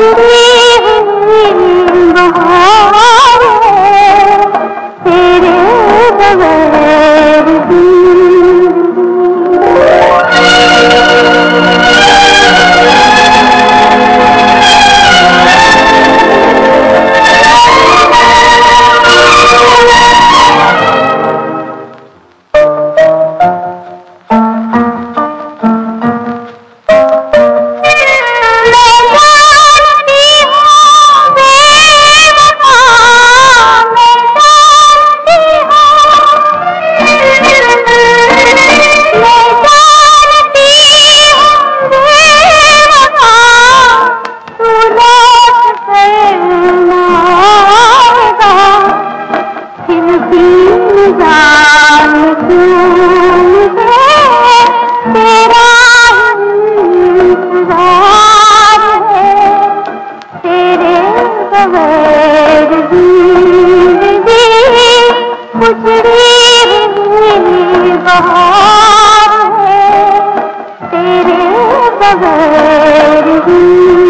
Thank. बहार तेरे बगैर हर